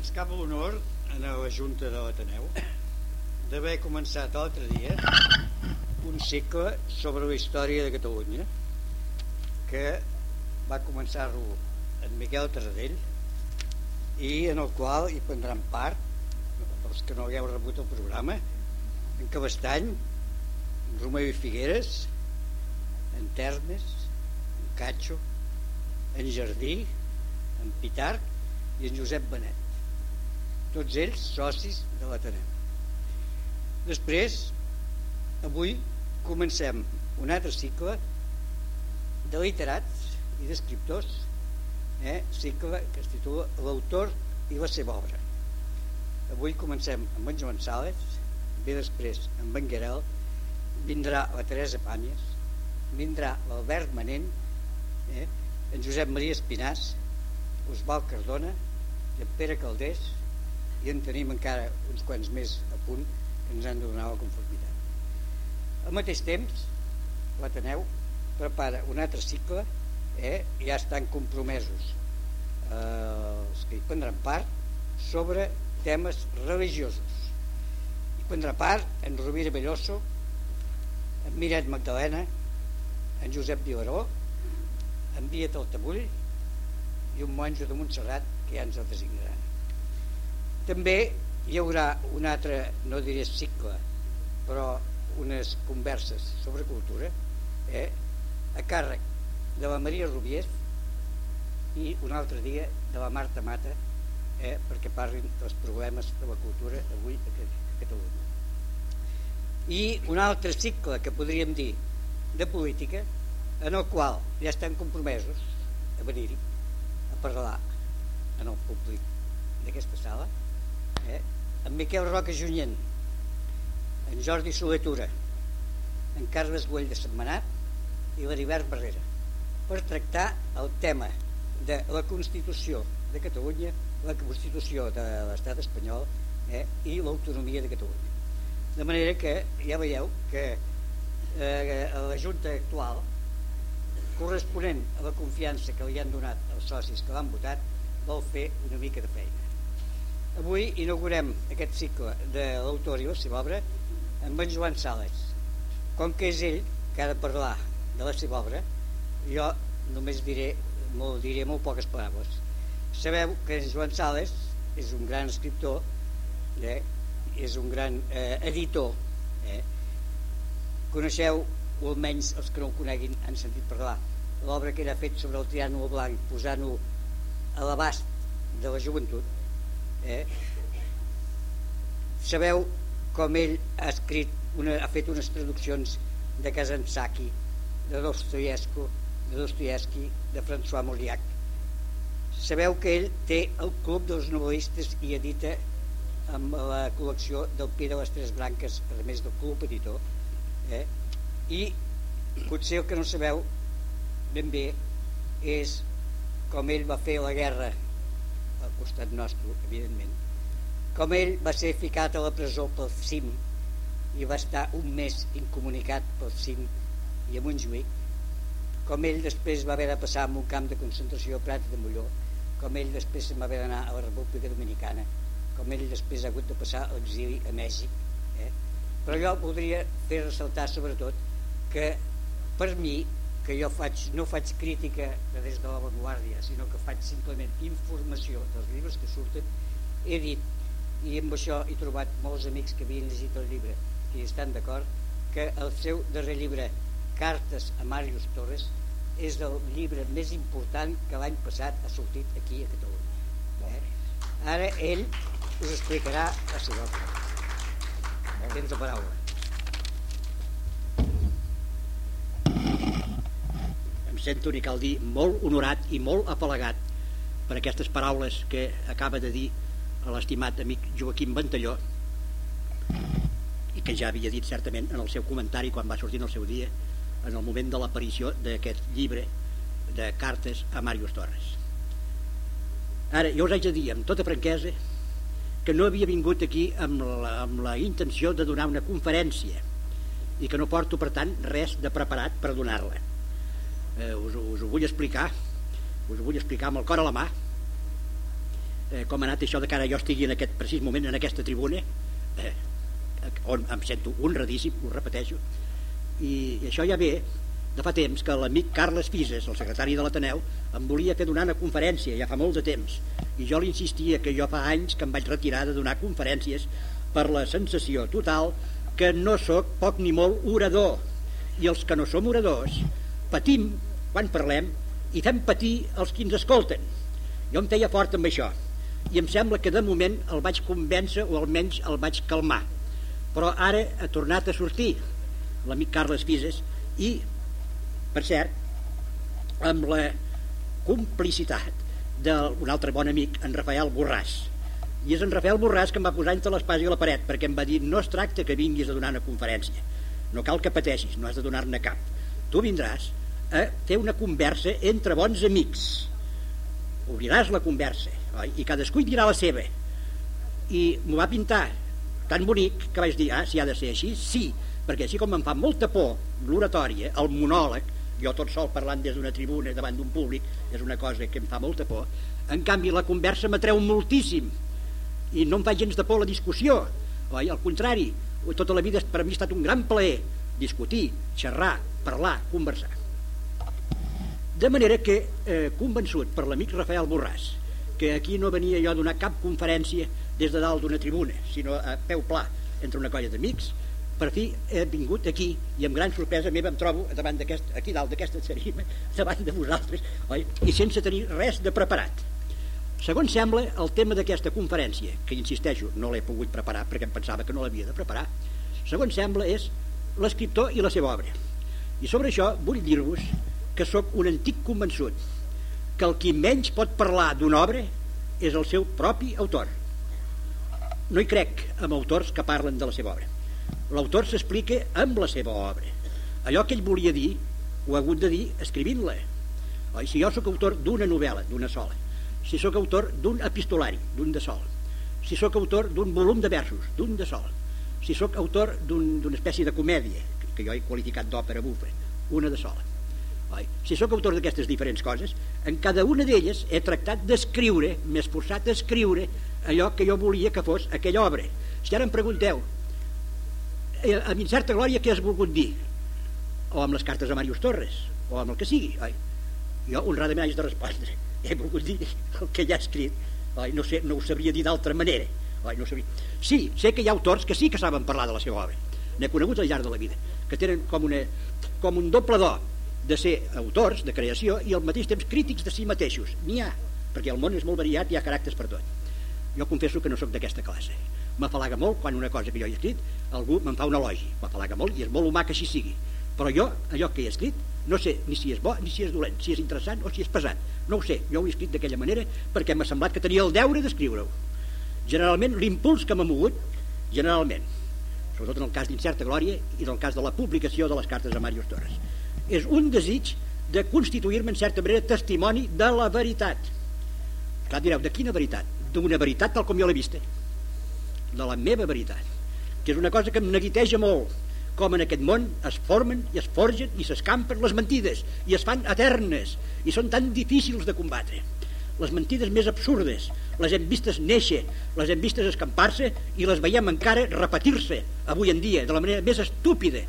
ens cap l'honor en la Junta de l'Ateneu? D'haver començat l'altre dia un cicle sobre la història de Catalunya que va començar-lo en Miquel Taradell i en el qual hi prendran part els que no hagueu rebut el programa en Cabestany en Romeu i Figueres en Termes en Catxo en Jardí en Pitarc i en Josep Benet tots ells socis de l'Ateneu. Després, avui, comencem un altre cicle de literats i d'escriptors, eh? cicle que es titula L'autor i la seva obra. Avui comencem amb en Joan Sales, ve després amb en Guerel, vindrà la Teresa Pàmies, vindrà l'Albert Manent, eh? en Josep Maria Espinàs, Osval Cardona i en Pere Caldés, i en tenim encara uns quants més a punt que ens han de donar la conformitat. Al mateix temps, l'Ateneu prepara un altre cicle, eh? ja estan compromesos eh, els que hi prendran part, sobre temes religiosos. Hi prendrà part en Rovira Belloso, en Miret Magdalena, en Josep Vilaró, en Via Taltabull i un monjo de Montserrat que ja ens el designaran. També hi haurà un altre, no diré cicle, però unes converses sobre cultura eh, a càrrec de la Maria Rubies i un altre dia de la Marta Mata eh, perquè parlin dels problemes de la cultura avui a Catalunya. I un altre cicle que podríem dir de política en el qual ja estan compromesos a venir-hi a parlar en el públic d'aquesta sala eh? en Miquel Roca Junyent, en Jordi Soletura, en Carles Güell de Setmanat i l'Heribert Barrera, per tractar el tema de la Constitució de Catalunya, la Constitució de l'Estat espanyol eh, i l'autonomia de Catalunya. De manera que ja veieu que eh, la Junta actual, corresponent a la confiança que li han donat els socis que l'han votat, vol fer una mica de feina. Avui inaugurem aquest cicle de l'autor i la seva obra amb en Joan Sales. Com que és ell que ha de parlar de la seva obra, jo només diré molt, diré molt poques paraules. Sabeu que en Joan Sales és un gran escriptor, eh? és un gran eh, editor. Eh? Coneixeu, o almenys els que no el coneguin han sentit parlar, l'obra que era fet sobre el triànol blanc, posant-ho a l'abast de la joventut, eh? sabeu com ell ha escrit una, ha fet unes traduccions de Kazantzaki de Dostoyevsky de Dostoyevsky de François Mauriac sabeu que ell té el club dels novel·listes i edita amb la col·lecció del Pi de les Tres Branques a més del club editor eh? i potser el que no sabeu ben bé és com ell va fer la guerra costat nostre, evidentment. Com ell va ser ficat a la presó pel CIM i va estar un mes incomunicat pel CIM i a Montjuïc, com ell després va haver de passar en un camp de concentració a Prats de Molló, com ell després va haver d'anar a la República Dominicana, com ell després ha hagut de passar a l'exili a Mèxic. Eh? Però jo voldria fer ressaltar sobretot que per mi que jo faig, no faig crítica des de l'avantguàrdia, sinó que faig simplement informació dels llibres que surten, he dit, i amb això he trobat molts amics que havien llegit el llibre i estan d'acord, que el seu darrer llibre, Cartes a Màrius Torres, és el llibre més important que l'any passat ha sortit aquí a Catalunya. Eh? Ara ell us explicarà la seva obra. Tens la paraula. Sento, ni cal dir, molt honorat i molt apel·legat per aquestes paraules que acaba de dir l'estimat amic Joaquim Ventalló i que ja havia dit certament en el seu comentari quan va sortir en el seu dia en el moment de l'aparició d'aquest llibre de cartes a Màrius Torres. Ara, jo us haig de dir amb tota franquesa que no havia vingut aquí amb la, amb la intenció de donar una conferència i que no porto, per tant, res de preparat per donar-la eh, us, us ho vull explicar. Us ho vull explicar amb el cor a la mà. Eh, com ha anat això de que ara jo estigui en aquest precís moment en aquesta tribuna eh, on em sento honradíssim, ho repeteixo. I, i això ja ve de fa temps que l'amic Carles Fises, el secretari de l'Ateneu, em volia fer donar una conferència, ja fa molt de temps, i jo li insistia que jo fa anys que em vaig retirar de donar conferències per la sensació total que no sóc poc ni molt orador, i els que no som oradors patim quan parlem i fem patir els qui ens escolten. Jo em feia fort amb això, i em sembla que de moment el vaig convèncer o almenys el vaig calmar. Però ara ha tornat a sortir l'amic Carles Fises i per cert, amb la complicitat d'un altre bon amic, en Rafael Borràs. I és en Rafael Borràs que em va posar entre l'espasa i la paret, perquè em va dir, no es tracta que vinguis a donar una conferència, no cal que pateixis, no has de donar-ne cap. Tu vindràs a fer una conversa entre bons amics. Obriràs la conversa, oi? i cadascú hi dirà la seva. I m'ho va pintar tan bonic que vaig dir, ah, si ha de ser així, sí, perquè així com em fa molta por l'oratòria, el monòleg, jo tot sol parlant des d'una tribuna davant d'un públic és una cosa que em fa molta por en canvi la conversa m'atreu moltíssim i no em fa gens de por la discussió oi? al contrari tota la vida per mi ha estat un gran plaer discutir, xerrar, parlar, conversar de manera que eh, convençut per l'amic Rafael Borràs que aquí no venia jo a donar cap conferència des de dalt d'una tribuna sinó a peu pla entre una colla d'amics per fi he vingut aquí i amb gran sorpresa meva em trobo davant aquí dalt d'aquesta tarima davant de vosaltres oi? i sense tenir res de preparat segons sembla el tema d'aquesta conferència que insisteixo no l'he pogut preparar perquè em pensava que no l'havia de preparar segons sembla és l'escriptor i la seva obra i sobre això vull dir-vos que sóc un antic convençut que el qui menys pot parlar d'una obra és el seu propi autor no hi crec amb autors que parlen de la seva obra l'autor s'explica amb la seva obra. Allò que ell volia dir, ho ha hagut de dir escrivint-la. Si jo sóc autor d'una novel·la, d'una sola, si sóc autor d'un epistolari, d'un de sol, si sóc autor d'un volum de versos, d'un de sol, si sóc autor d'una un, espècie de comèdia, que jo he qualificat d'òpera bufa, una de sola. Oi? Si sóc autor d'aquestes diferents coses, en cada una d'elles he tractat d'escriure, m'he esforçat a escriure allò que jo volia que fos aquella obra. Si ara em pregunteu, eh, amb incerta glòria què has volgut dir o amb les cartes a Màrius Torres o amb el que sigui oi? jo honradament haig de respondre he volgut dir el que ja ha escrit oi? No, sé, no ho sabria dir d'altra manera oi? No sabria. sí, sé que hi ha autors que sí que saben parlar de la seva obra n'he conegut al llarg de la vida que tenen com, una, com un doble do de ser autors de creació i al mateix temps crítics de si mateixos. N'hi ha, perquè el món és molt variat i hi ha caràcters per tot. Jo confesso que no sóc d'aquesta classe. M'afalaga molt quan una cosa que jo he escrit algú me'n fa un elogi, m'afalaga molt i és molt humà que així sigui. Però jo, allò que he escrit no sé ni si és bo ni si és dolent, si és interessant o si és pesat. No ho sé, jo ho he escrit d'aquella manera perquè m'ha semblat que tenia el deure d'escriure-ho. Generalment l'impuls que m'ha mogut generalment sobretot en el cas d'Incerta Glòria i en el cas de la publicació de les cartes a Màrius Torres és un desig de constituir-me en certa manera testimoni de la veritat. Clar direu, de quina veritat? d'una veritat tal com jo l'he vista. De la meva veritat que és una cosa que em neguiteja molt com en aquest món es formen i es forgen i s'escampen les mentides i es fan eternes i són tan difícils de combatre. Les mentides més absurdes les hem vistes néixer, les hem vistes escampar-se i les veiem encara repetir-se avui en dia de la manera més estúpida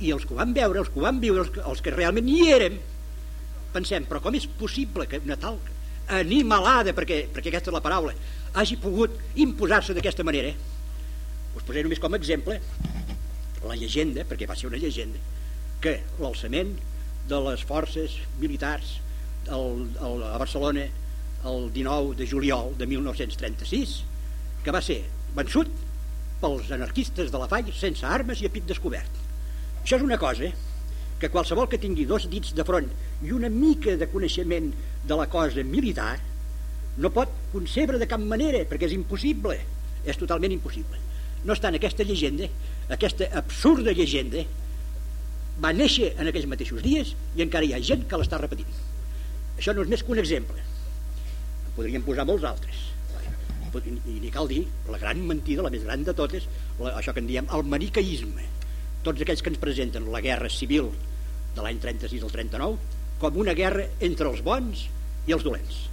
i els que ho van veure, els que ho van viure, els que, els que realment hi érem pensem, però com és possible que una tal animalada, perquè, perquè aquesta és la paraula hagi pogut imposar-se d'aquesta manera? Us posaré només com a exemple la llegenda, perquè va ser una llegenda que l'alçament de les forces militars el, el, a Barcelona el 19 de juliol de 1936 que va ser vençut pels anarquistes de la Fall sense armes i a pit descobert això és una cosa que qualsevol que tingui dos dits de front i una mica de coneixement de la cosa militar no pot concebre de cap manera perquè és impossible. És totalment impossible. No obstant aquesta llegenda aquesta absurda llegenda va néixer en aquells mateixos dies i encara hi ha gent que l'està repetint. Això no és més que un exemple. En podríem posar molts altres. I ni cal dir la gran mentida, la més gran de totes això que en diem el manicaïsme tots aquells que ens presenten la guerra civil de l'any 36 al 39 com una guerra entre els bons i els dolents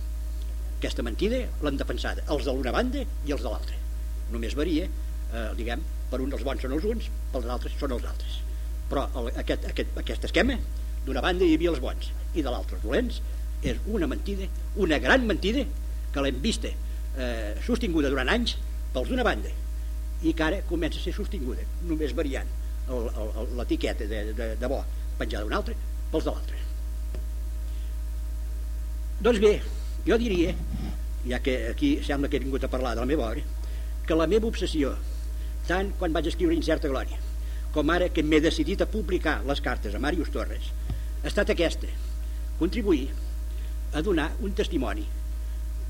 Aquesta mentida l'han defensada els de l'una banda i els de l'altra. Només varia, eh, diguem, per un dels bons són els uns, pels altres són els altres. Però el, aquest, aquest, aquest esquema, d'una banda hi havia els bons i de l'altre els dolents, és una mentida, una gran mentida, que l'hem vista eh, sostinguda durant anys pels d'una banda i que ara comença a ser sostinguda, només variant l'etiqueta de, de, de bo penjada d'un altre pels de l'altre. Doncs bé, jo diria, ja que aquí sembla que he vingut a parlar de la meva obra, que la meva obsessió, tant quan vaig escriure Incerta Glòria, com ara que m'he decidit a publicar les cartes a Màrius Torres, ha estat aquesta, contribuir a donar un testimoni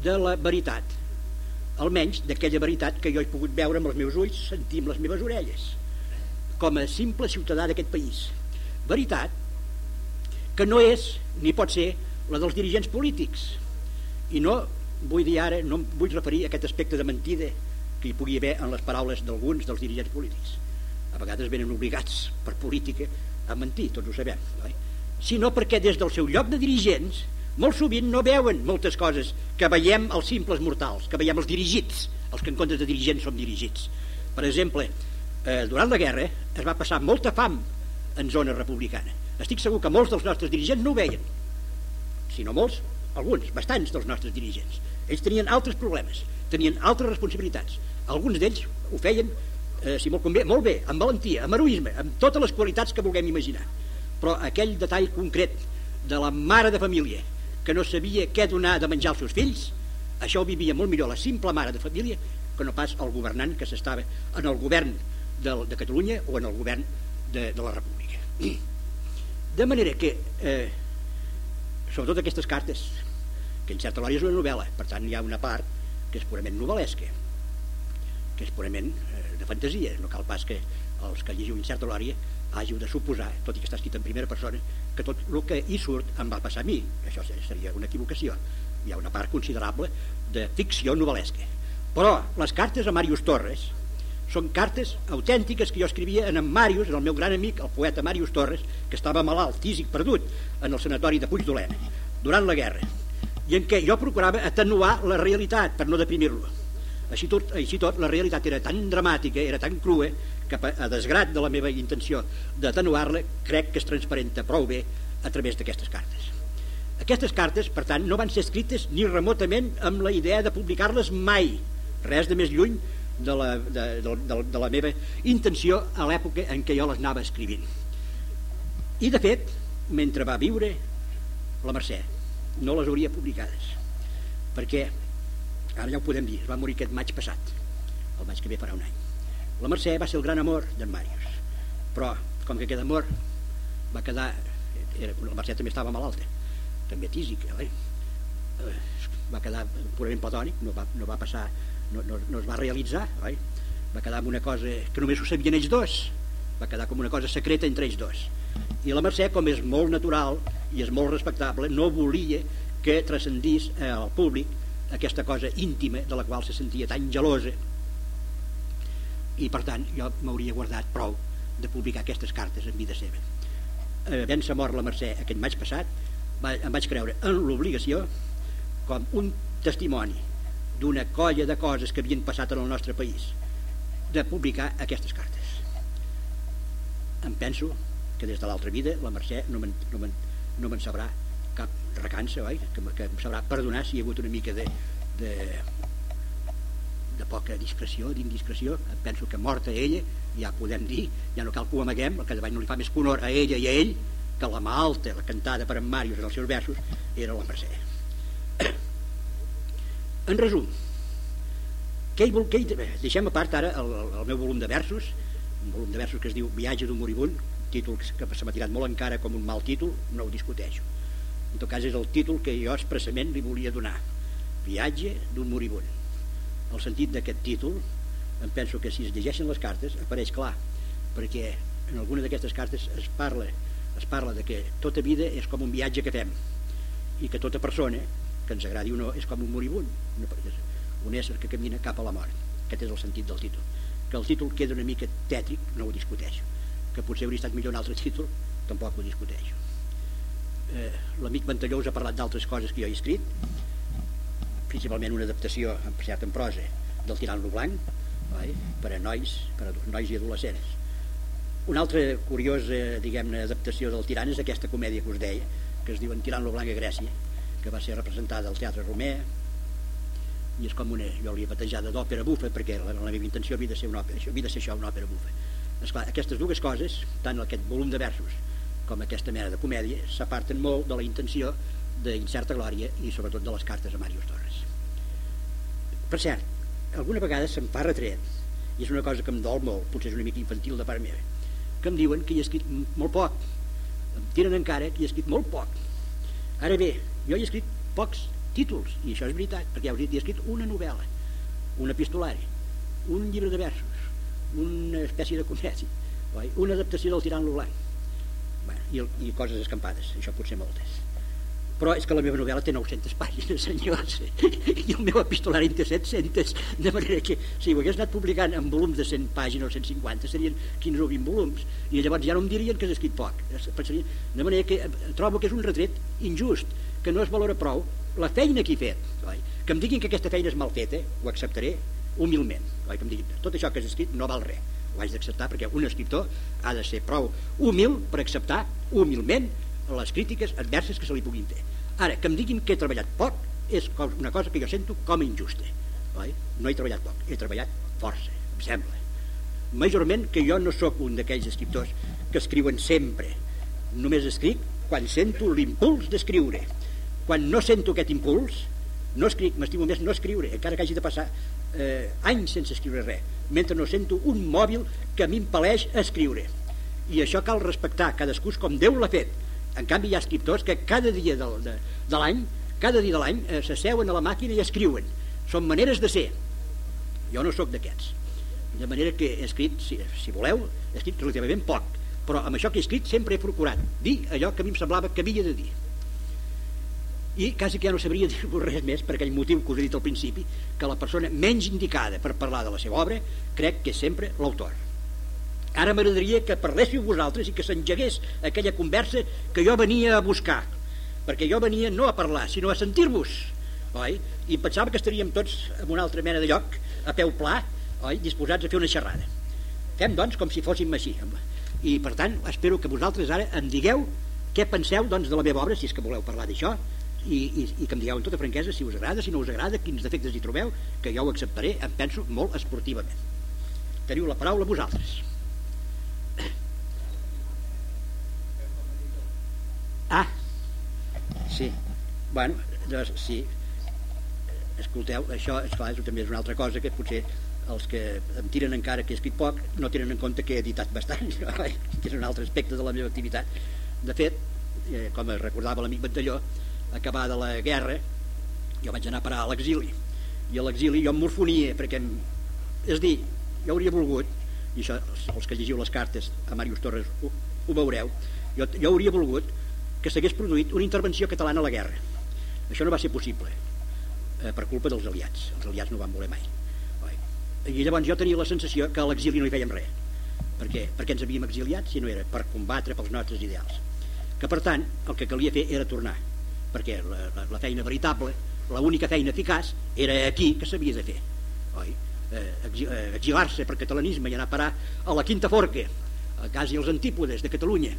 de la veritat, almenys d'aquella veritat que jo he pogut veure amb els meus ulls, sentir amb les meves orelles, com a simple ciutadà d'aquest país. Veritat que no és ni pot ser la dels dirigents polítics i no vull dir ara no vull referir a aquest aspecte de mentida que hi pugui haver en les paraules d'alguns dels dirigents polítics a vegades venen obligats per política a mentir, tots ho sabem oi? sinó perquè des del seu lloc de dirigents molt sovint no veuen moltes coses que veiem els simples mortals, que veiem els dirigits, els que en comptes de dirigents som dirigits. Per exemple, eh, durant la guerra es va passar molta fam en zona republicana. Estic segur que molts dels nostres dirigents no ho veien, si no molts, alguns, bastants dels nostres dirigents. Ells tenien altres problemes, tenien altres responsabilitats. Alguns d'ells ho feien, eh, si molt convé, molt bé, amb valentia, amb heroisme, amb totes les qualitats que vulguem imaginar. Però aquell detall concret de la mare de família que no sabia què donar de menjar als seus fills, això ho vivia molt millor la simple mare de família que no pas el governant que s'estava en el govern de, de Catalunya o en el govern de, de la República. De manera que eh, sobretot aquestes cartes que en certa lòria és una novel·la per tant hi ha una part que és purament novel·lesca que és purament eh, de fantasia. No cal pas que els que llegiu certa lòria hàgiu de suposar, tot i que està escrit en primera persona que tot el que hi surt em va passar a mi. Això seria una equivocació. Hi ha una part considerable de ficció novel·lesca. Però les cartes a Màrius Torres són cartes autèntiques que jo escrivia en en Màrius, en el meu gran amic, el poeta Màrius Torres, que estava malalt, físic perdut, en el sanatori de Puigdolena, durant la guerra, i en què jo procurava atenuar la realitat per no deprimir-lo. Així tot, així tot, la realitat era tan dramàtica, era tan crua, que a desgrat de la meva intenció d'atenuar-la, crec que es transparenta prou bé a través d'aquestes cartes. Aquestes cartes, per tant, no van ser escrites ni remotament amb la idea de publicar-les mai, res de més lluny de la, de, de, de, de la meva intenció a l'època en què jo les anava escrivint. I, de fet, mentre va viure la Mercè, no les hauria publicades, perquè, ara ja ho podem dir, va morir aquest maig passat, el maig que ve farà un any. La Mercè va ser el gran amor d'en Màrius, però, com que aquest amor va quedar... Era, la Mercè també estava malalta, també tísica, eh? va quedar purament platònic, no va, no va passar no, no, no es va realitzar oi? va quedar amb una cosa que només ho sabien ells dos. Va quedar com una cosa secreta entre ells dos. I la Mercè com és molt natural i és molt respectable no volia que transcendís al públic aquesta cosa íntima de la qual se sentia tan gelosa. I per tant jo m'hauria guardat prou de publicar aquestes cartes en vida seva. Eh, havent-se mort la Mercè aquest maig passat va, em vaig creure en l'obligació com un testimoni d'una colla de coses que havien passat en el nostre país de publicar aquestes cartes. Em penso que des de l'altra vida la Mercè no me'n no no me sabrà cap recança oi? Que, que em sabrà perdonar si hi ha hagut una mica de, de, de poca discreció, d'indiscreció. Em penso que morta ella ja podem dir, ja no cal que ho amaguem el que davall no li fa més honor a ella i a ell que la mà alta, la cantada per en Màrius en els seus versos era la Mercè en resum, què hi, què hi, deixem a part ara el, el meu volum de versos, un volum de versos que es diu Viatge d'un moribund, títol que se m'ha tirat molt encara com un mal títol, no ho discuteixo. En tot cas és el títol que jo expressament li volia donar, Viatge d'un moribund. El sentit d'aquest títol, em penso que si es llegeixen les cartes apareix clar, perquè en alguna d'aquestes cartes es parla, es parla de que tota vida és com un viatge que fem i que tota persona que ens agradi o no, és com un moribund, un ésser que camina cap a la mort. Aquest és el sentit del títol. Que el títol queda una mica tètric, no ho discuteixo. Que potser hauria estat millor un altre títol, tampoc ho discuteixo. Eh, L'amic Ventalló us ha parlat d'altres coses que jo he escrit, principalment una adaptació, en cert en prosa, del Tirant-lo Blanc, oi? per a nois, per a nois i adolescents. Una altra curiosa, diguem-ne, adaptació del Tirant és aquesta comèdia que us deia, que es diu Tirant-lo Blanc a Grècia, que va ser representada al Teatre Romer, i és com una, jo l'he batejada d'òpera bufa, perquè la, la meva intenció havia de ser una òpera, això, havia de ser això, una òpera bufa. Esclar, aquestes dues coses, tant aquest volum de versos com aquesta mena de comèdia, s'aparten molt de la intenció d'Incerta Glòria i sobretot de les cartes a Màrius Torres. Per cert, alguna vegada se'm fa retret, i és una cosa que em dol molt, potser és una mica infantil de part meva, que em diuen que hi he escrit molt poc, em tiren encara que hi he escrit molt poc. Ara bé, jo he escrit pocs títols, i això és veritat, perquè ja us he dit, he escrit una novel·la, un epistolari, un llibre de versos, una espècie de comèdia, oi? una adaptació del Tirant lo Blanc, bueno, i, i coses escampades, això potser moltes. Però és que la meva novel·la té 900 pàgines, senyors, i el meu epistolari en té 700, de manera que si ho hagués anat publicant en volums de 100 pàgines o 150 serien 15 o 20 volums, i llavors ja no em dirien que has escrit poc. De manera que eh, trobo que és un retret injust, que no es valora prou la feina que he fet. Oi? Que em diguin que aquesta feina és mal feta, ho acceptaré humilment. Oi? Que em diguin, tot això que has escrit no val res. Ho haig d'acceptar perquè un escriptor ha de ser prou humil per acceptar humilment les crítiques adverses que se li puguin fer. Ara, que em diguin que he treballat poc és una cosa que jo sento com a injusta. Oi? No he treballat poc, he treballat força, em sembla. Majorment que jo no sóc un d'aquells escriptors que escriuen sempre. Només escric quan sento l'impuls d'escriure. Quan no sento aquest impuls, no escric, m'estimo més no escriure, encara que hagi de passar eh, anys sense escriure res, mentre no sento un mòbil que m'impeleix a escriure. I això cal respectar cadascú com Déu l'ha fet. En canvi hi ha escriptors que cada dia de, de, de l'any cada dia de l'any eh, s'asseuen a la màquina i escriuen. Són maneres de ser. Jo no sóc d'aquests. De manera que he escrit, si, si voleu he escrit relativament poc però amb això que he escrit sempre he procurat dir allò que a mi em semblava que havia de dir i quasi que ja no sabria dir-vos res més per aquell motiu que us he dit al principi que la persona menys indicada per parlar de la seva obra crec que és sempre l'autor Ara m'agradaria que parléssiu vosaltres i que s'engegués aquella conversa que jo venia a buscar, perquè jo venia no a parlar, sinó a sentir-vos, oi? I pensava que estaríem tots en una altra mena de lloc, a peu pla, oi? disposats a fer una xerrada. Fem, doncs, com si fóssim així. I, per tant, espero que vosaltres ara em digueu què penseu doncs, de la meva obra, si és que voleu parlar d'això, i, i, i que em digueu en tota franquesa si us agrada, si no us agrada, quins defectes hi trobeu, que jo ho acceptaré, em penso, molt esportivament. Teniu la paraula vosaltres. Ah, sí. Bueno, doncs, sí. Escolteu, això, esclar, això també és una altra cosa que potser els que em tiren encara que he escrit poc no tenen en compte que he editat bastant que és un altre aspecte de la meva activitat de fet, eh, com recordava l'amic Ventalló acabada la guerra jo vaig anar a parar a l'exili i a l'exili jo em morfonia perquè és dir, jo hauria volgut i això els que llegiu les cartes a Màrius Torres ho, ho veureu jo, jo hauria volgut que s'hagués produït una intervenció catalana a la guerra. Això no va ser possible eh, per culpa dels aliats. Els aliats no van voler mai. I llavors jo tenia la sensació que a l'exili no hi fèiem res. Per què? Perquè ens havíem exiliat si no era per combatre pels nostres ideals. Que per tant el que calia fer era tornar. Perquè la, la, la feina veritable, l'única feina eficaç, era aquí que s'havia de fer. Oi? Eh, eh exilar-se per catalanisme i anar a parar a la Quinta Forca, a quasi els antípodes de Catalunya,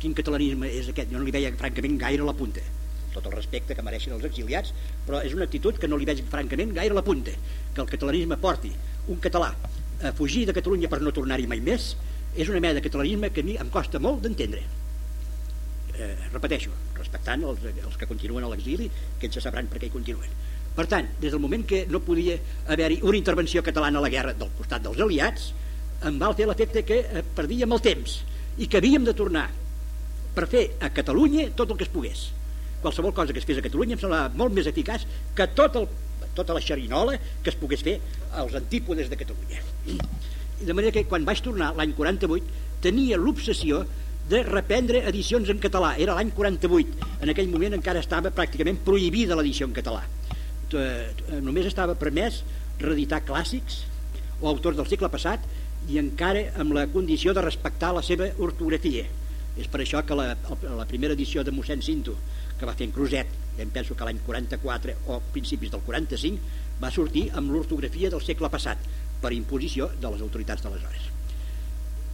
quin catalanisme és aquest? Jo no li veia francament gaire la punta tot el respecte que mereixen els exiliats però és una actitud que no li veig francament gaire la punta que el catalanisme porti un català a fugir de Catalunya per no tornar-hi mai més és una mena de catalanisme que a mi em costa molt d'entendre eh, repeteixo respectant els, els que continuen a l'exili que ells sabran per què hi continuen per tant, des del moment que no podia haver-hi una intervenció catalana a la guerra del costat dels aliats em va fer l'efecte que eh, perdíem el temps i que havíem de tornar per fer a Catalunya tot el que es pogués. Qualsevol cosa que es fes a Catalunya em semblava molt més eficaç que tot el, tota la xerinola que es pogués fer als antípodes de Catalunya. I de manera que quan vaig tornar l'any 48 tenia l'obsessió de reprendre edicions en català. Era l'any 48. En aquell moment encara estava pràcticament prohibida l'edició en català. Eh, només estava permès reeditar clàssics o autors del segle passat i encara amb la condició de respectar la seva ortografia és per això que la, la primera edició de mossèn Cinto, que va fer en Cruzet, em penso que l'any 44 o principis del 45 va sortir amb l'ortografia del segle passat per imposició de les autoritats d'aleshores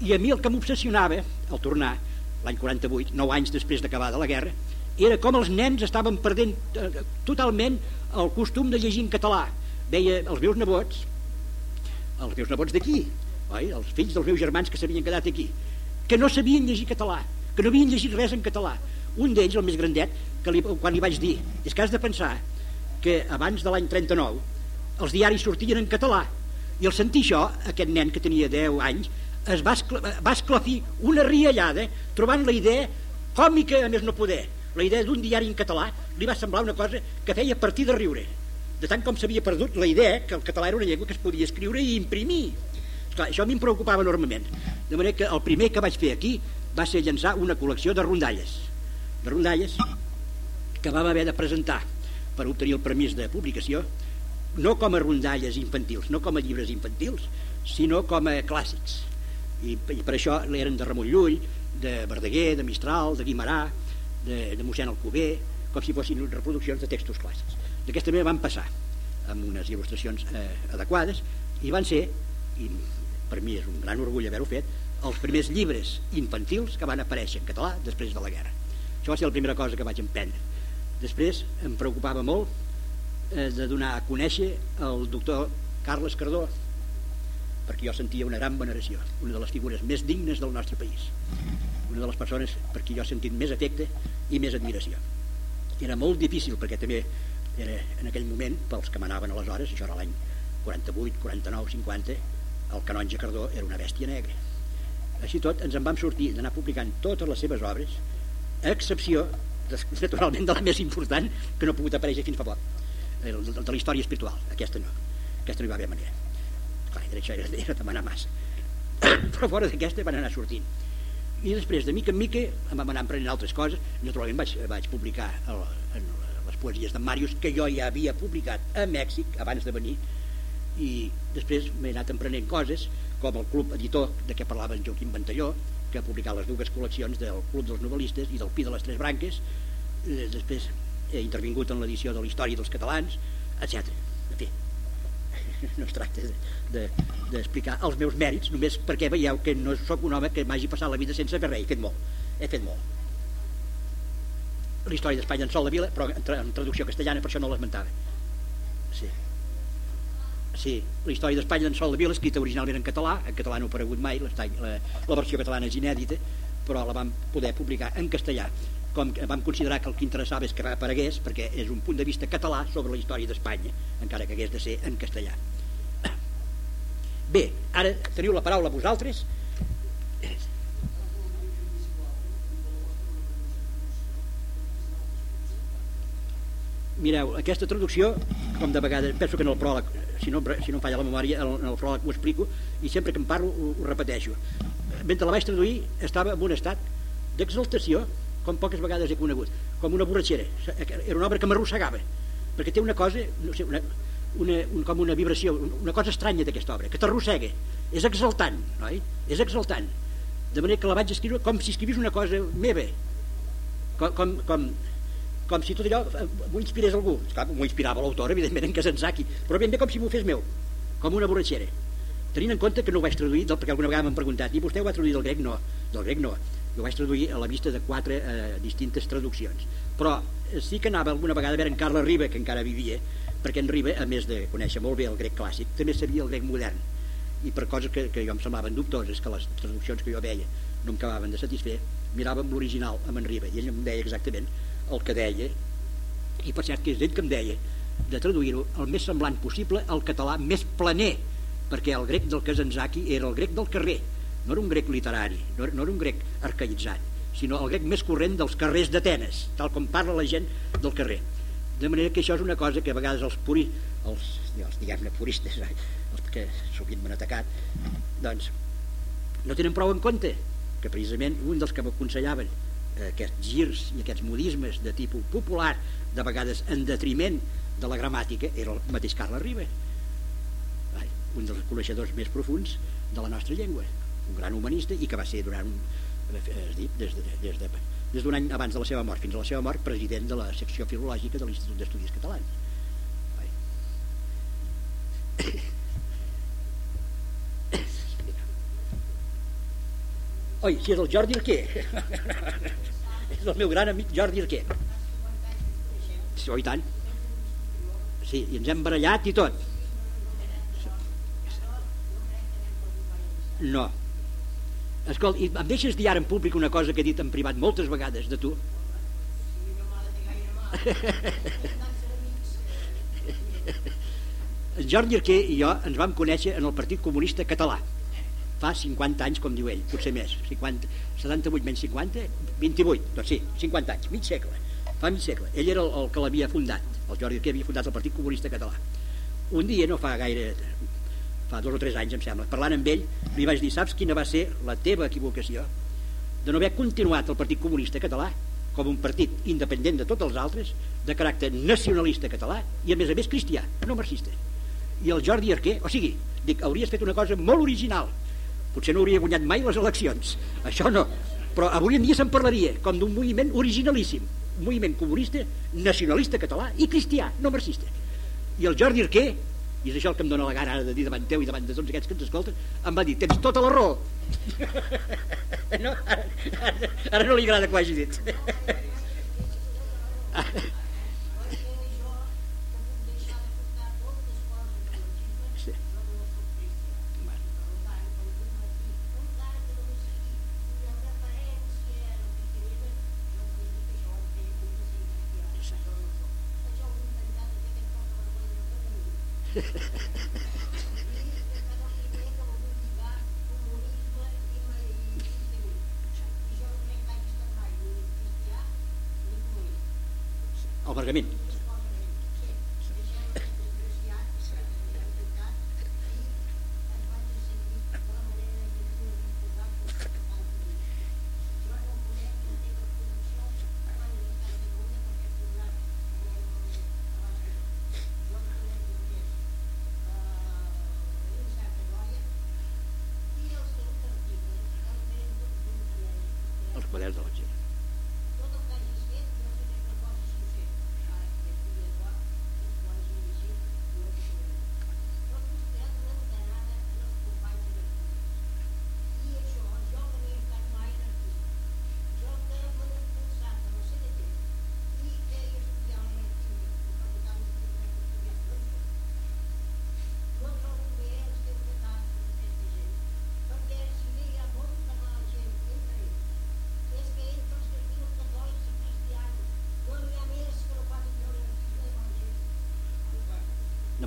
i a mi el que m'obsessionava al tornar l'any 48, 9 anys després d'acabada la guerra era com els nens estaven perdent eh, totalment el costum de llegir en català. Veia els meus nebots els meus nebots d'aquí els fills dels meus germans que s'havien quedat aquí que no sabien llegir català que no havien llegit res en català. Un d'ells, el més grandet que li, quan li vaig dir és que has de pensar que abans de l'any 39 els diaris sortien en català. I al sentir això, aquest nen que tenia 10 anys es va, escla va esclafir una riallada trobant la idea còmica a més no poder. La idea d'un diari en català li va semblar una cosa que feia partir de riure. De tant com s'havia perdut la idea que el català era una llengua que es podia escriure i imprimir. Esclar, això a mi em preocupava enormement. De manera que el primer que vaig fer aquí va ser llançar una col·lecció de rondalles. De rondalles que vam haver de presentar per obtenir el permís de publicació no com a rondalles infantils, no com a llibres infantils, sinó com a clàssics. I, i per això eren de Ramon Llull, de Verdaguer, de Mistral, de Guimarà, de, de mossèn Alcover, com si fossin reproduccions de textos clàssics. D'aquesta manera van passar amb unes il·lustracions eh, adequades i van ser, i per mi és un gran orgull haver-ho fet, els primers llibres infantils que van aparèixer en català després de la guerra. Això va ser la primera cosa que vaig emprendre. Després em preocupava molt eh, de donar a conèixer el doctor Carles Cardó, perquè jo sentia una gran veneració, una de les figures més dignes del nostre país, una de les persones per qui jo he sentit més afecte i més admiració. Era molt difícil perquè també era en aquell moment, pels que manaven aleshores, això era l'any 48, 49, 50, el canonge Cardó era una bèstia negra. Així tot, ens en vam sortir d'anar publicant totes les seves obres a excepció naturalment de la més important que no ha pogut aparèixer fins fa poc de, la història espiritual aquesta no, aquesta no hi va haver manera això era, era demanar massa. Però fora d'aquesta van anar sortint. I després de mica en mica em vam anar emprenent altres coses. Naturalment vaig, vaig publicar el, en les poesies de Màrius que jo ja havia publicat a Mèxic abans de venir. I després m'he anat emprenent coses com el club editor de què parlava en Joaquim Ventalló que ha publicat les dues col·leccions del Club dels Novel·listes i del Pi de les Tres Branques. Eh, després he intervingut en l'edició de la història dels catalans etc. En no es tracta d'explicar de, de, els meus mèrits només perquè veieu que no sóc un home que m'hagi passat la vida sense fer res he fet molt, he fet molt. La història d'Espanya en sol de vila però en, tra en traducció castellana per això no l'esmentava. Sí. Sí, la història d'Espanya d'en Sol de Vila, escrita originalment en català, en català no ha aparegut mai, la, la versió catalana és inèdita, però la vam poder publicar en castellà. Com que vam considerar que el que interessava és que aparegués, perquè és un punt de vista català sobre la història d'Espanya, encara que hagués de ser en castellà. Bé, ara teniu la paraula vosaltres. Mireu, aquesta traducció, com de vegades, penso que en el pròleg si no, si no em falla la memòria, en el pròleg ho explico, i sempre que em parlo ho, ho repeteixo. Mentre la vaig traduir, estava en un estat d'exaltació, com poques vegades he conegut, com una borratxera. Era una obra que m'arrossegava, perquè té una cosa, no sé, una, una, un, com una vibració, una cosa estranya d'aquesta obra, que t'arrossega. És exaltant, oi? És exaltant. De manera que la vaig escriure com si escrivís una cosa meva. Com, com, com, com si tot allò eh, m'ho inspirés algú esclar, m'ho inspirava l'autor evidentment en Kazantzaki però ben bé com si m'ho fes meu com una borratxera tenint en compte que no ho vaig traduir perquè alguna vegada m'han preguntat i vostè ho va traduir del grec? no, del grec no jo vaig traduir a la vista de quatre eh, distintes traduccions. Però eh, sí que anava alguna vegada a veure en Carles Riba que encara vivia perquè en Riba, a més de conèixer molt bé el grec clàssic també sabia el grec modern. I per coses que, que jo em semblaven dubtoses que les traduccions que jo veia no em acabaven de satisfer mirava amb l'original amb en Riba i ell em deia exactament el que deia. I per cert que és ell que em deia de traduir-ho el més semblant possible al català més planer perquè el grec del Kazantzaki era el grec del carrer no era un grec literari no era, no era un grec arcaïtzat sinó el grec més corrent dels carrers d'Atenes tal com parla la gent del carrer. De manera que això és una cosa que a vegades els puri, els, els diguem-ne puristes eh, els que sovint m'han atacat doncs no tenen prou en compte que precisament un dels que m'aconsellaven aquests girs i aquests modismes de tipus popular de vegades en detriment de la gramàtica era el mateix Carles Riba un dels coneixedors més profuns de la nostra llengua un gran humanista i que va ser durant un, es dit, des, de, des de des d'un any abans de la seva mort fins a la seva mort president de la secció filològica de l'Institut d'Estudis Catalans. Oi, si és el Jordi Arquer. És el meu gran amic Jordi Arquer. Sí, oh, i tant? Sí, i ens hem barallat i tot. No Escolta, i em deixes dir ara en públic una cosa que he dit en privat moltes vegades de tu? en Jordi Arquer i jo ens vam conèixer en el Partit Comunista Català. Fa 50 anys, com diu ell, potser més 50, 78 menys 50 28, doncs sí, 50 anys, mig segle fa mig segle, ell era el, el que l'havia fundat el Jordi Arquer havia fundat el Partit Comunista Català. Un dia, no fa gaire fa dos o tres anys em sembla, parlant amb ell li vaig dir, saps quina va ser la teva equivocació? De no haver continuat el Partit Comunista Català com un partit independent de tots els altres de caràcter nacionalista català i a més a més cristià, no marxista. I el Jordi Arquer, o sigui dic, hauries fet una cosa molt original. Potser no hauria guanyat mai les eleccions. Això no, però avui en dia se'n parlaria com d'un moviment originalíssim. Un moviment comunista, nacionalista català i cristià, no marxista. I el Jordi Arquer i és això el que em dóna la gana ara de dir davant teu i davant de tots aquests que ens escolten em va dir, tens tota la raó no? Ara, ara, ara no li agrada que ho hagi dit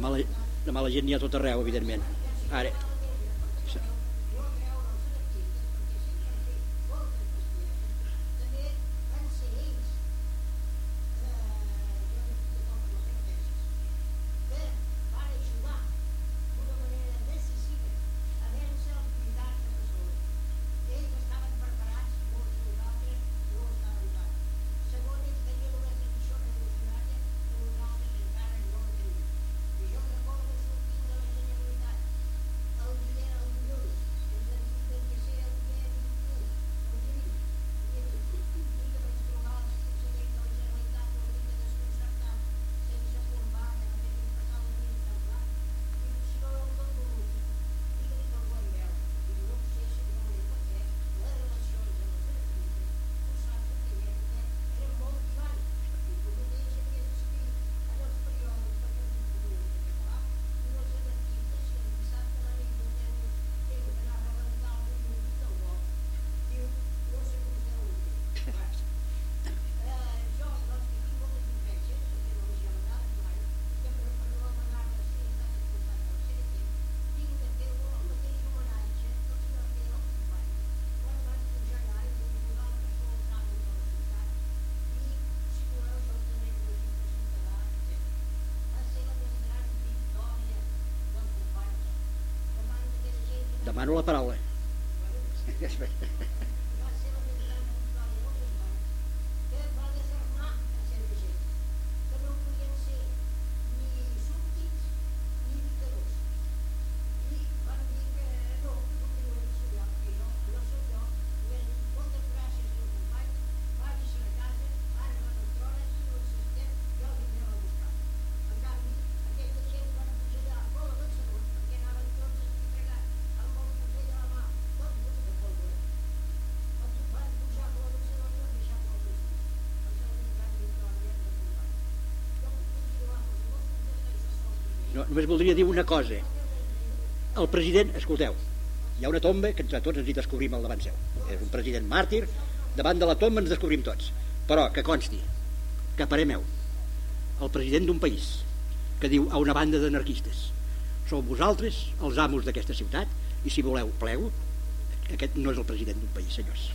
mala, de mala gent n'hi ha tot arreu evidentment. Ara demano la paraula només voldria dir una cosa. El president, escolteu, hi ha una tomba que entre tots ens hi descobrim al davant seu. És un president màrtir, davant de la tomba ens descobrim tots. Però que consti, que pareu meu, el president d'un país que diu a una banda d'anarquistes sou vosaltres els amos d'aquesta ciutat i si voleu plego aquest no és el president d'un país senyors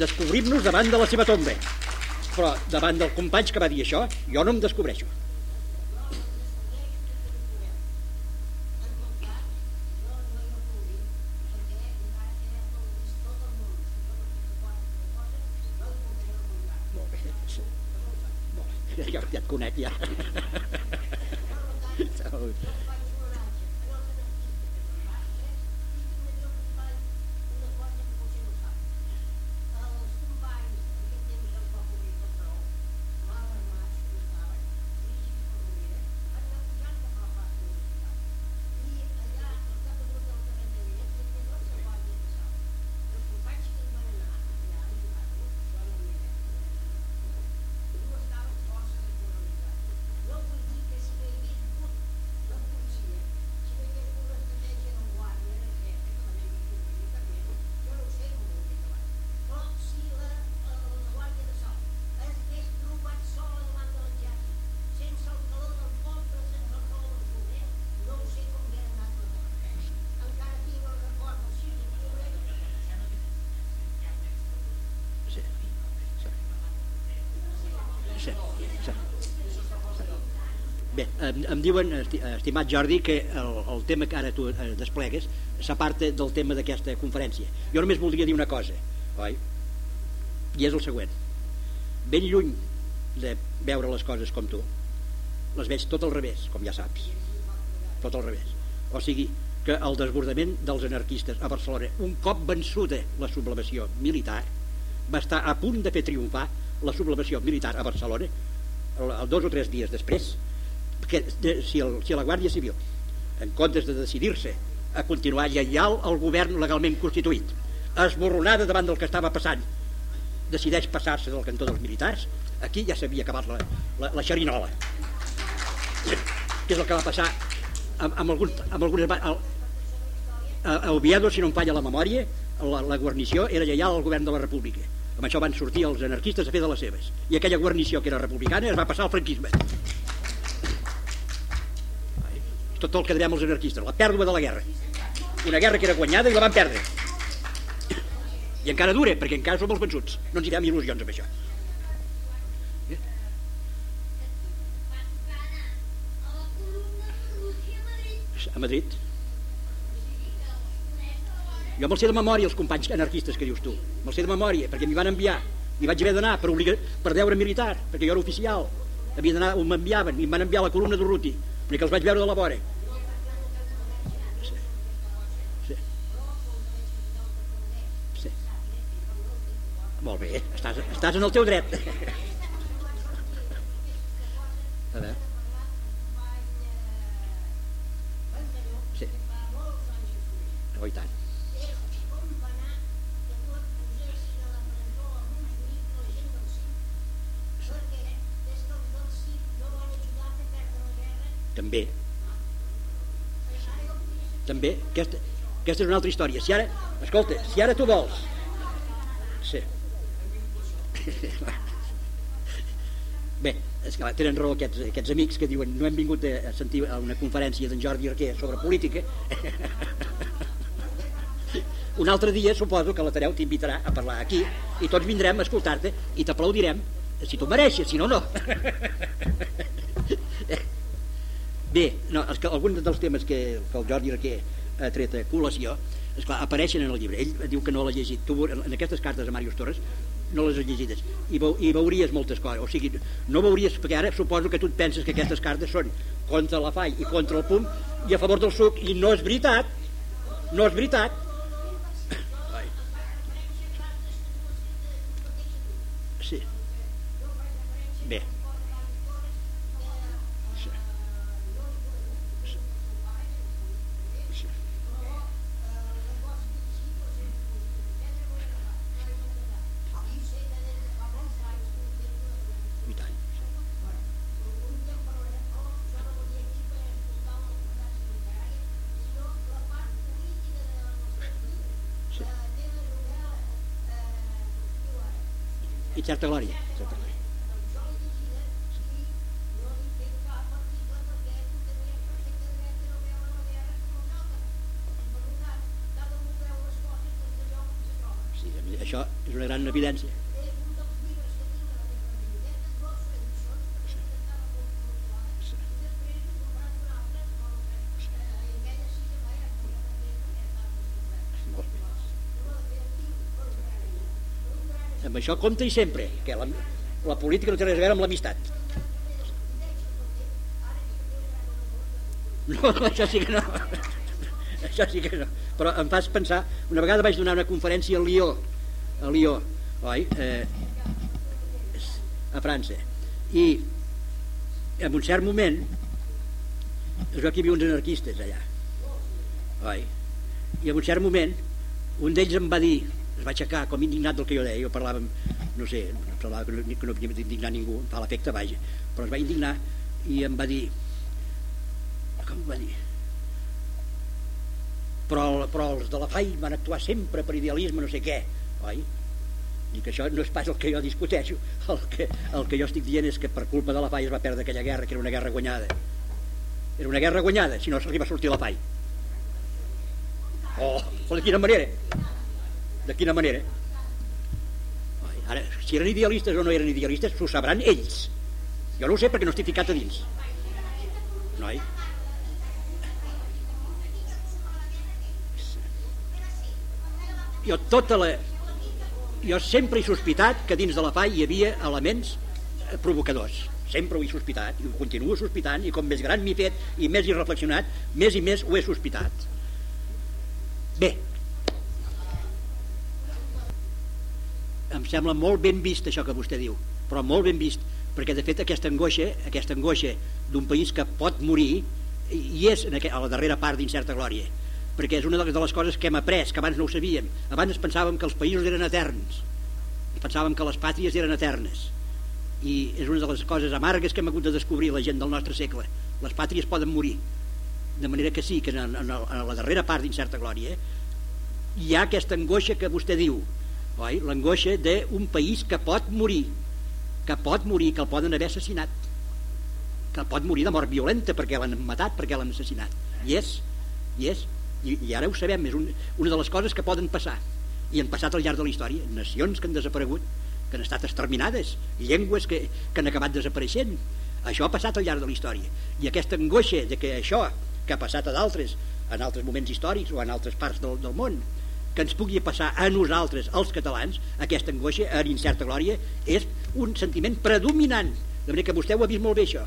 descobrim-nos davant de la seva tomba però davant dels companys que va dir això jo no em descobreixo Bé, em, em diuen, estimat Jordi, que el, el tema que ara tu eh, desplegues s'aparta del tema d'aquesta conferència. Jo només voldria dir una cosa, oi? I és el següent. Ben lluny de veure les coses com tu, les veig tot al revés, com ja saps. Tot al revés. O sigui, que el desbordament dels anarquistes a Barcelona, un cop vençuda la sublevació militar, va estar a punt de fer triomfar la sublevació militar a Barcelona dos o tres dies després que si, el, si la Guàrdia Civil en comptes de decidir-se a continuar lleial al govern legalment constituït esborronada davant del que estava passant decideix passar-se del cantó dels militars aquí ja s'havia acabat la, la, la xerinola. Que és el que va passar amb, amb, algun, amb algunes a, a Oviedo si no em falla la memòria la, la guarnició era lleial al govern de la república. Amb això van sortir els anarquistes a fer de les seves. I aquella guarnició que era republicana es va passar al franquisme tot el que direm els anarquistes, la pèrdua de la guerra. Una guerra que era guanyada i la van perdre. I encara dura, perquè encara som els vençuts. No ens hi fem il·lusions amb això. A Madrid. Jo me'l sé de memòria, els companys anarquistes que dius tu. Me'l sé de memòria, perquè m'hi van enviar. I vaig haver d'anar per, obligar, per deure militar, perquè jo era oficial. Havia d'anar on m'enviaven, i em van enviar la columna d'Urruti perquè els vaig veure de la vora. Sí. Molt bé. Estàs, estàs en el teu dret a veure sí. oh, i tant també també aquesta, aquesta és una altra història. Si ara, escolta, si ara tu vols. Sí. Bé, és que tenen raó aquests, aquests amics que diuen no hem vingut a sentir una conferència d'en Jordi Arquer sobre política. Un altre dia suposo que l'Ateneu t'invitarà a parlar aquí i tots vindrem a escoltar-te i t'aplaudirem si tu mereixes, si no, no Bé, no, és que alguns dels temes que, que el Jordi Raquer ha tret a col·lació esclar, apareixen en el llibre. Ell diu que no l'ha llegit. Tu, en aquestes cartes a Màrius Torres no les has llegides i, veu, i veuries moltes coses. O sigui, no veuries, perquè ara suposo que tu et penses que aquestes cartes són contra la FAI i contra el PUM i a favor del suc, i no és veritat. No és veritat. Sí. Bé. I certa glòria. Això compta i sempre que la, la política no té res a veure amb l'amistat no, això sí que no això sí que no però em fas pensar, una vegada vaig donar una conferència a Lió a Lió oi? Eh, a França i en un cert moment es veu que hi havia uns anarquistes allà oi? i en un cert moment un d'ells em va dir es va aixecar com indignat del que jo deia. Jo parlava, no sé, parlava que no, que no havia d'indignar ningú, fa l'efecte vaja. Però es va indignar i em va dir com va dir? Però, però els de la FAI van actuar sempre per idealisme no sé què. Oi? i que això no és pas el que jo discuteixo. El que, el que jo estic dient és que per culpa de la FAI es va perdre aquella guerra que era una guerra guanyada. Era una guerra guanyada si no s'arriba a sortir la FAI. Oh, quina manera de quina manera? Ara, si eren idealistes o no eren idealistes, s'ho sabran ells. Jo no ho sé perquè no estic ficat a dins. Noi? Jo tota la... Jo sempre he sospitat que dins de la FAI hi havia elements eh, provocadors. Sempre ho he sospitat i ho continuo sospitant i com més gran m'he fet i més he reflexionat, més i més ho he sospitat. Bé, sembla molt ben vist això que vostè diu però molt ben vist perquè de fet aquesta angoixa aquesta angoixa d'un país que pot morir i és a la darrera part d'Incerta Glòria perquè és una de les coses que hem après que abans no ho sabíem. Abans pensàvem que els països eren eterns pensàvem que les pàtries eren eternes i és una de les coses amargues que hem hagut de descobrir la gent del nostre segle. Les pàtries poden morir. De manera que sí, que en, en, en la darrera part d'Incerta Glòria hi ha aquesta angoixa que vostè diu oi? l'angoixa d'un país que pot morir que pot morir, que el poden haver assassinat que pot morir de mort violenta perquè l'han matat, perquè l'han assassinat. I és, i és i, i ara ho sabem, és un, una de les coses que poden passar. I han passat al llarg de la història. Nacions que han desaparegut que han estat exterminades llengües que, que han acabat desapareixent. Això ha passat al llarg de la història. I aquesta angoixa de que això que ha passat a d'altres en altres moments històrics o en altres parts del, del món que ens pugui passar a nosaltres, els catalans, aquesta angoixa, en incerta glòria, és un sentiment predominant. De manera que vostè ho ha vist molt bé, això.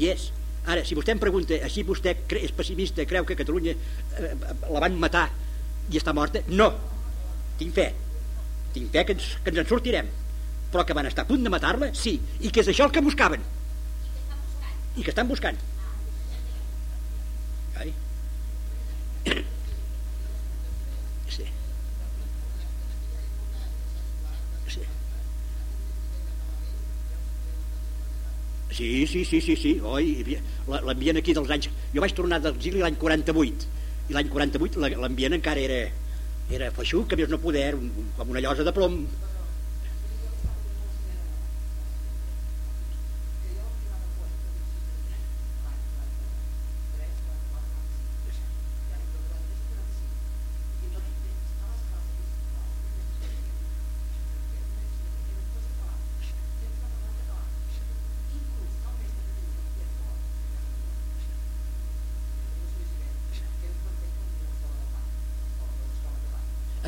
I és. Ara, si vostè em pregunta, així vostè és pessimista, creu que Catalunya eh, la van matar i està morta? No. Tinc fe. Tinc fe que ens, que ens en sortirem. Però que van estar a punt de matar-la, sí. I que és això el que buscaven. I que estan buscant. Ai. Sí, sí, sí, sí, sí. Oi, l'envien aquí dels anys... Jo vaig tornar d'exili l'any 48 i l'any 48 l'envien encara era, era feixuc, que més no poder, un, com una llosa de plom.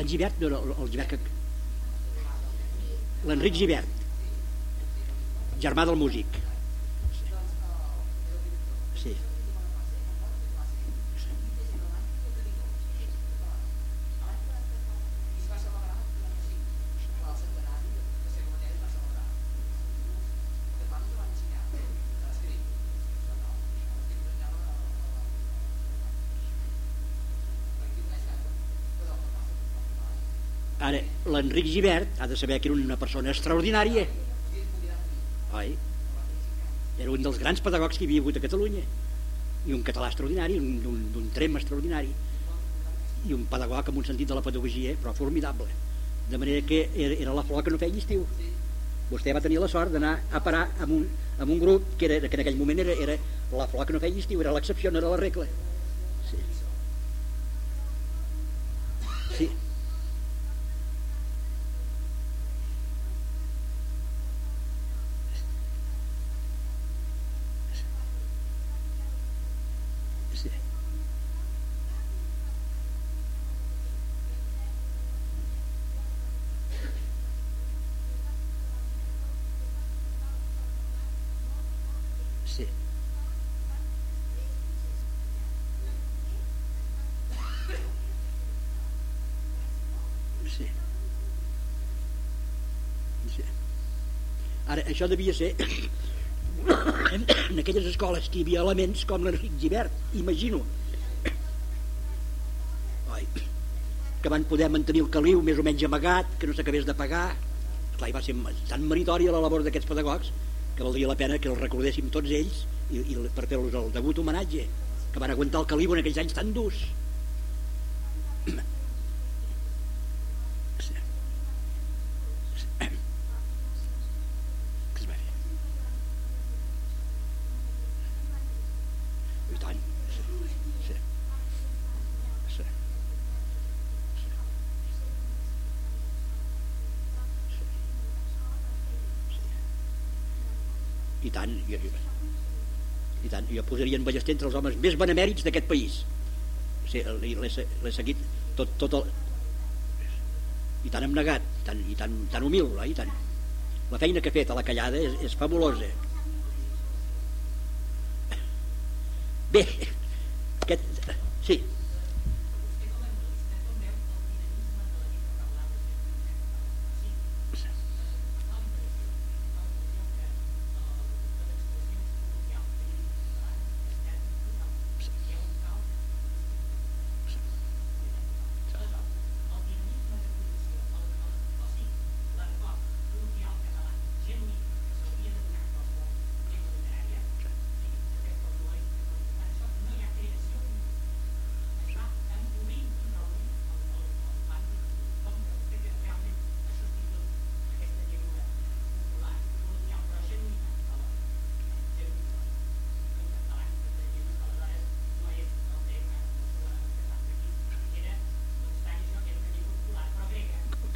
en Givert, no, no, el Givert que... l'Enric Givert germà del músic sí Ara, l'Enric Givert ha de saber que era una persona extraordinària. Oi? Era un dels grans pedagogs que hi havia hagut a Catalunya. I un català extraordinari, d'un trem extraordinari. I un pedagog amb un sentit de la pedagogia, però formidable. de manera que era, la flor que no feia estiu vostè va tenir la sort d'anar a parar amb un, amb un grup que, era, que en aquell moment era, era la flor que no feia estiu era l'excepció, no era la regla això devia ser en, aquelles escoles que hi havia elements com l'Enric Givert, imagino. Oi, que van poder mantenir el caliu més o menys amagat, que no s'acabés de pagar. Clar, i va ser tan meritòria la labor d'aquests pedagogs que valdria la pena que els recordéssim tots ells i, i per fer-los el degut homenatge que van aguantar el caliu en aquells anys tan durs Sí. Sí. Què es va fer? I tant. Sí. Sí. Sí. i tant jo, jo, i tant, jo posaria en Ballester entre els homes més benemèrits d'aquest país sí, l'he seguit tot, tot el, i tan abnegat tan, i tan, tan humil no? I tant. la feina que ha fet a la callada és, és fabulosa bé aquest, sí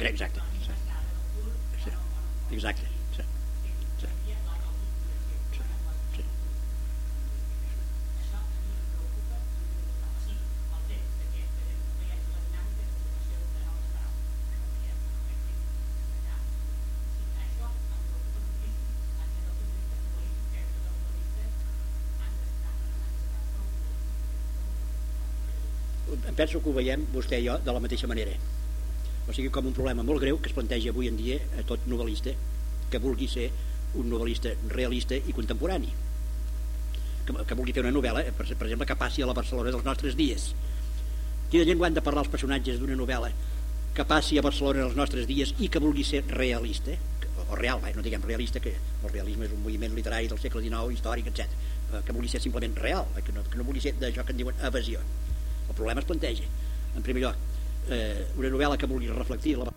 exacte sí. Sí. exacte sí. Sí. Sí. Sí. penso que ho veiem vostè i jo de la mateixa manera sigui com un problema molt greu que es planteja avui en dia a tot novel·lista que vulgui ser un novel·lista realista i contemporani. Que, que vulgui fer una novel·la per, per exemple que passi a la Barcelona dels nostres dies. Quina llengua han de parlar els personatges d'una novel·la que passi a Barcelona els nostres dies i que vulgui ser realista? O real, no diguem realista que el realisme és un moviment literari del segle XIX històric, etc que vulgui ser simplement real que no, que no vulgui ser d'això que en diuen evasió. El problema es planteja en primer lloc eh, una novel·la que vulgui reflectir la